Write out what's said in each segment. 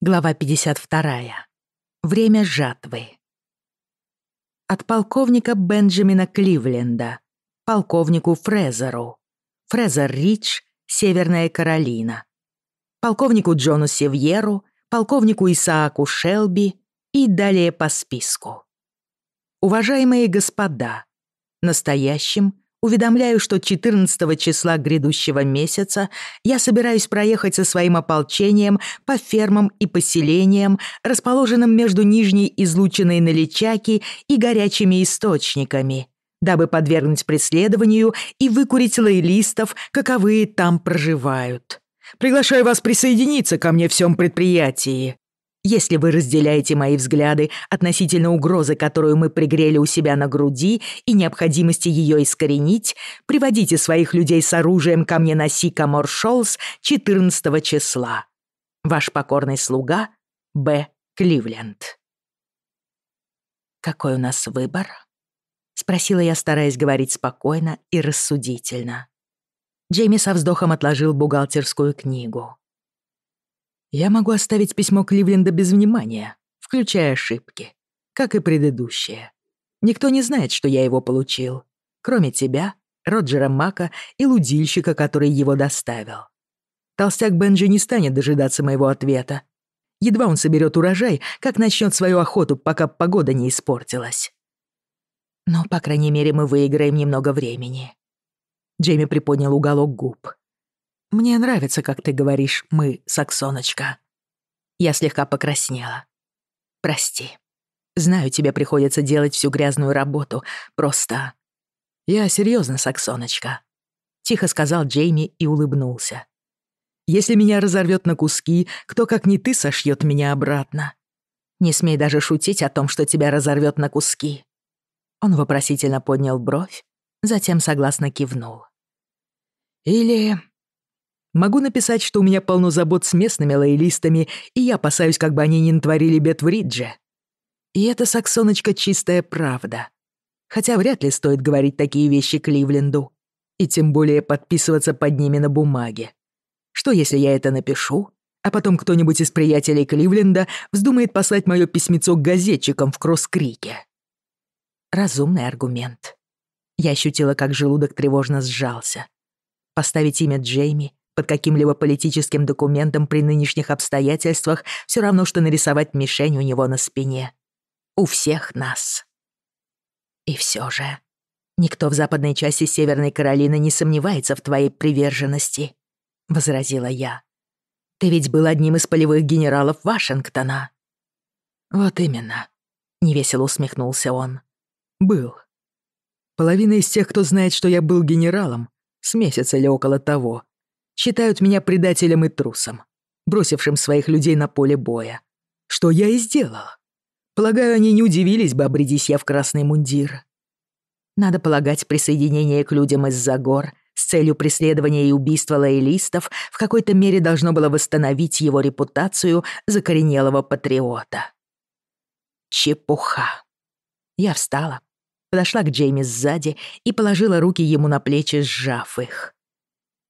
Глава 52. Время жатвы. От полковника Бенджамина Кливленда, полковнику Фрезеру, Фрезер Рич, Северная Каролина, полковнику Джону Севьеру, полковнику Исааку Шелби и далее по списку. Уважаемые господа, настоящим Уведомляю, что 14 числа грядущего месяца я собираюсь проехать со своим ополчением по фермам и поселениям, расположенным между Нижней излученной Наличаки и горячими источниками, дабы подвергнуть преследованию и выкурить лоялистов, каковые там проживают. Приглашаю вас присоединиться ко мне в всем предприятии. Если вы разделяете мои взгляды относительно угрозы, которую мы пригрели у себя на груди, и необходимости ее искоренить, приводите своих людей с оружием ко мне на Сикамор Шолс 14 числа. Ваш покорный слуга Б. Кливленд. «Какой у нас выбор?» — спросила я, стараясь говорить спокойно и рассудительно. Джейми со вздохом отложил бухгалтерскую книгу. Я могу оставить письмо Кливленда без внимания, включая ошибки, как и предыдущее. Никто не знает, что я его получил, кроме тебя, Роджера Мака и лудильщика, который его доставил. Толстяк Бенджи не станет дожидаться моего ответа. Едва он соберет урожай, как начнет свою охоту, пока погода не испортилась. Но, по крайней мере, мы выиграем немного времени. Джейми приподнял уголок губ. Мне нравится, как ты говоришь «мы», Саксоночка. Я слегка покраснела. Прости. Знаю, тебе приходится делать всю грязную работу. Просто... Я серьезно, Саксоночка. Тихо сказал Джейми и улыбнулся. Если меня разорвет на куски, кто, как не ты, сошьет меня обратно. Не смей даже шутить о том, что тебя разорвет на куски. Он вопросительно поднял бровь, затем согласно кивнул. Или Могу написать, что у меня полно забот с местными лоялистами, и я опасаюсь, как бы они не натворили бед в Ридже. И это, Саксоночка, чистая правда. Хотя вряд ли стоит говорить такие вещи Кливленду. И тем более подписываться под ними на бумаге. Что, если я это напишу, а потом кто-нибудь из приятелей Кливленда вздумает послать моё письмецо к газетчикам в Кросс-Крике? Разумный аргумент. Я ощутила, как желудок тревожно сжался. Поставить имя Джейми под каким-либо политическим документом при нынешних обстоятельствах все равно, что нарисовать мишень у него на спине. У всех нас. И все же, никто в западной части Северной Каролины не сомневается в твоей приверженности, — возразила я. Ты ведь был одним из полевых генералов Вашингтона. Вот именно, — невесело усмехнулся он. Был. Половина из тех, кто знает, что я был генералом, с месяца или около того, считают меня предателем и трусом, бросившим своих людей на поле боя. Что я и сделал. Полагаю, они не удивились бы, обрядись я в красный мундир. Надо полагать, присоединение к людям из-за гор с целью преследования и убийства лоялистов в какой-то мере должно было восстановить его репутацию закоренелого патриота. Чепуха. Я встала, подошла к Джейми сзади и положила руки ему на плечи, сжав их.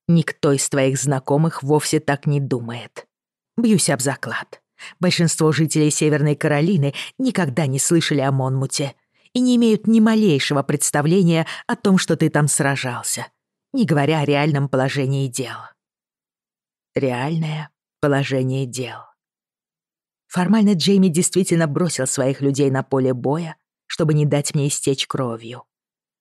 Никто из твоих знакомых вовсе так не думает. Бьюсь об заклад. Большинство жителей Северной Каролины никогда не слышали о Монмуте и не имеют ни малейшего представления о том, что ты там сражался, не говоря о реальном положении дел. Реальное положение дел. Формально Джейми действительно бросил своих людей на поле боя, чтобы не дать мне истечь кровью.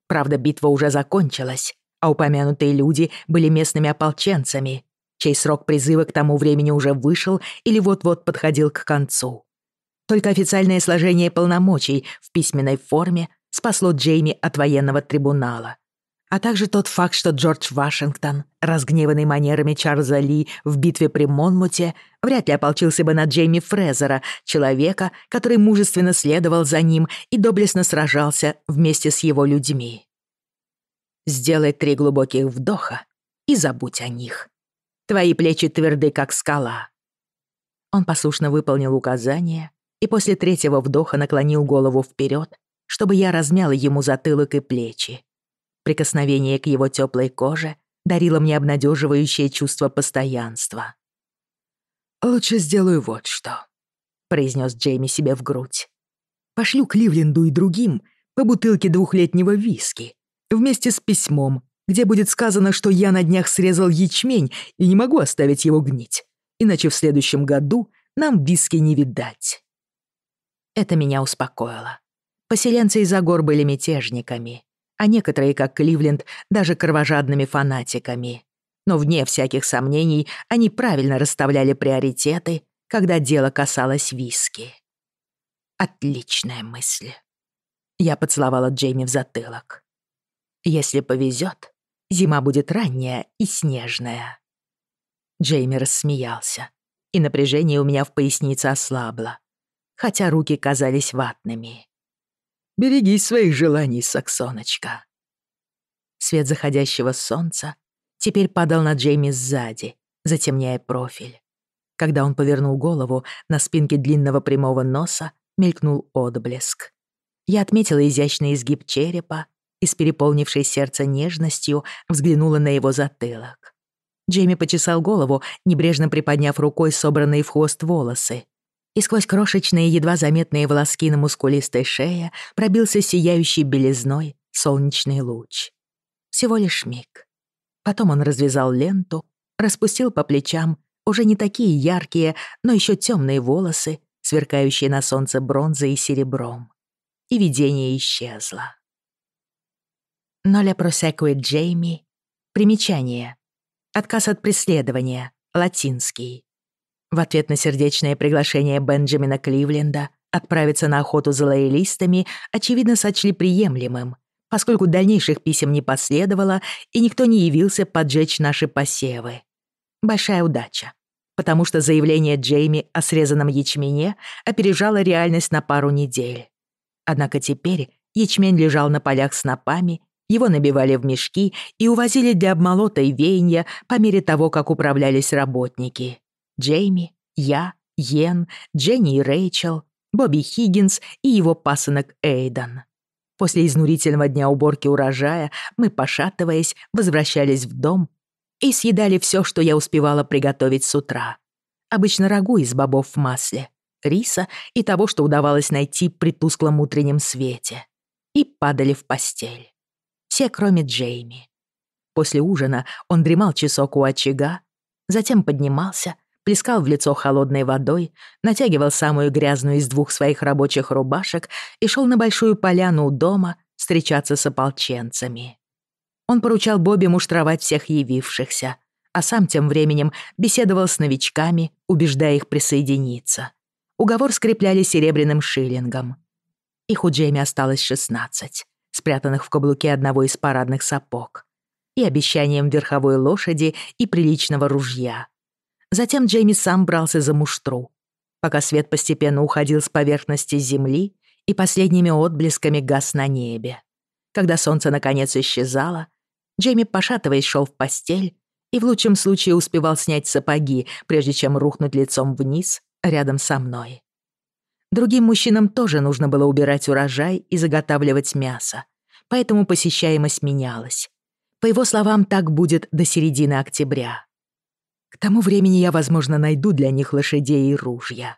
Правда, битва уже закончилась, а упомянутые люди были местными ополченцами, чей срок призыва к тому времени уже вышел или вот-вот подходил к концу. Только официальное сложение полномочий в письменной форме спасло Джейми от военного трибунала. А также тот факт, что Джордж Вашингтон, разгневанный манерами Чарльза Ли в битве при Монмуте, вряд ли ополчился бы на Джейми Фрезера, человека, который мужественно следовал за ним и доблестно сражался вместе с его людьми сделай три глубоких вдоха и забудь о них. Твои плечи тверды, как скала». Он послушно выполнил указание и после третьего вдоха наклонил голову вперед, чтобы я размяла ему затылок и плечи. Прикосновение к его теплой коже дарило мне обнадеживающее чувство постоянства. «Лучше сделаю вот что», — произнес Джейми себе в грудь. «Пошлю к Ливленду и другим по бутылке двухлетнего виски, Вместе с письмом, где будет сказано, что я на днях срезал ячмень и не могу оставить его гнить, иначе в следующем году нам виски не видать. Это меня успокоило. Поселенцы из-за гор были мятежниками, а некоторые, как Кливленд, даже кровожадными фанатиками. Но вне всяких сомнений они правильно расставляли приоритеты, когда дело касалось виски. Отличная мысль. Я поцеловала Джейми в затылок если повезет, зима будет ранняя и снежная. Джейми рассмеялся, и напряжение у меня в пояснице ослабло, хотя руки казались ватными. Береги своих желаний, Саксоночка». Свет заходящего солнца теперь падал на Джейми сзади, затемняя профиль. Когда он повернул голову, на спинке длинного прямого носа мелькнул отблеск. Я отметила изящный изгиб черепа и с переполнившей сердце нежностью взглянула на его затылок. Джейми почесал голову, небрежно приподняв рукой собранные в хвост волосы. И сквозь крошечные, едва заметные волоски на мускулистой шее пробился сияющий белизной солнечный луч. Всего лишь миг. Потом он развязал ленту, распустил по плечам уже не такие яркие, но еще темные волосы, сверкающие на солнце бронзой и серебром. И видение исчезло. Ноля просекует Джейми. Примечание. Отказ от преследования. Латинский. В ответ на сердечное приглашение Бенджамина Кливленда отправиться на охоту за лоялистами, очевидно, сочли приемлемым, поскольку дальнейших писем не последовало и никто не явился поджечь наши посевы. Большая удача, потому что заявление Джейми о срезанном ячмене опережало реальность на пару недель. Однако теперь ячмень лежал на полях с снопами его набивали в мешки и увозили для обмолота и веяния по мере того, как управлялись работники. Джейми, я, Йен, Дженни и Рэйчел, Бобби Хиггинс и его пасынок Эйден. После изнурительного дня уборки урожая мы, пошатываясь, возвращались в дом и съедали все, что я успевала приготовить с утра. Обычно рагу из бобов в масле, риса и того, что удавалось найти при тусклом утреннем свете. И падали в постель. Все, кроме Джейми. После ужина он дремал часок у очага, затем поднимался, плескал в лицо холодной водой, натягивал самую грязную из двух своих рабочих рубашек и шел на большую поляну у дома встречаться с ополченцами. Он поручал Бобби муштровать всех явившихся, а сам тем временем беседовал с новичками, убеждая их присоединиться. Уговор скрепляли серебряным шиллингом. Их у Джейми осталось 16, спрятанных в каблуке одного из парадных сапог, и обещанием верховой лошади и приличного ружья. Затем Джейми сам брался за муштру, пока свет постепенно уходил с поверхности земли и последними отблесками гас на небе. Когда солнце наконец исчезало, Джейми, пошатываясь, шел в постель и в лучшем случае успевал снять сапоги, прежде чем рухнуть лицом вниз рядом со мной. Другим мужчинам тоже нужно было убирать урожай и заготавливать мясо, поэтому посещаемость менялась. По его словам, так будет до середины октября. К тому времени я, возможно, найду для них лошадей и ружья.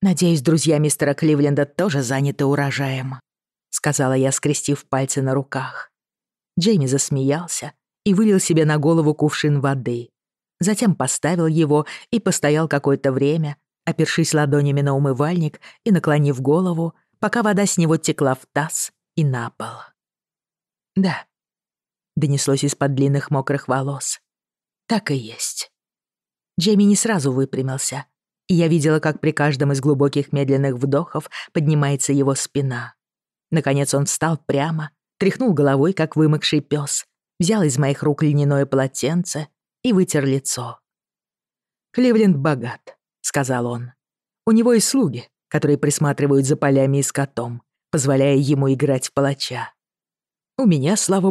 «Надеюсь, друзья мистера Кливленда тоже заняты урожаем», — сказала я, скрестив пальцы на руках. Джейми засмеялся и вылил себе на голову кувшин воды. Затем поставил его и постоял какое-то время, опершись ладонями на умывальник и наклонив голову, пока вода с него текла в таз и на пол. «Да», — донеслось из-под длинных мокрых волос. «Так и есть». Джейми не сразу выпрямился, и я видела, как при каждом из глубоких медленных вдохов поднимается его спина. Наконец он встал прямо, тряхнул головой, как вымокший пес, взял из моих рук льняное полотенце и вытер лицо. Кливленд богат. сказал он. «У него и слуги, которые присматривают за полями и скотом, позволяя ему играть в палача. У меня, слава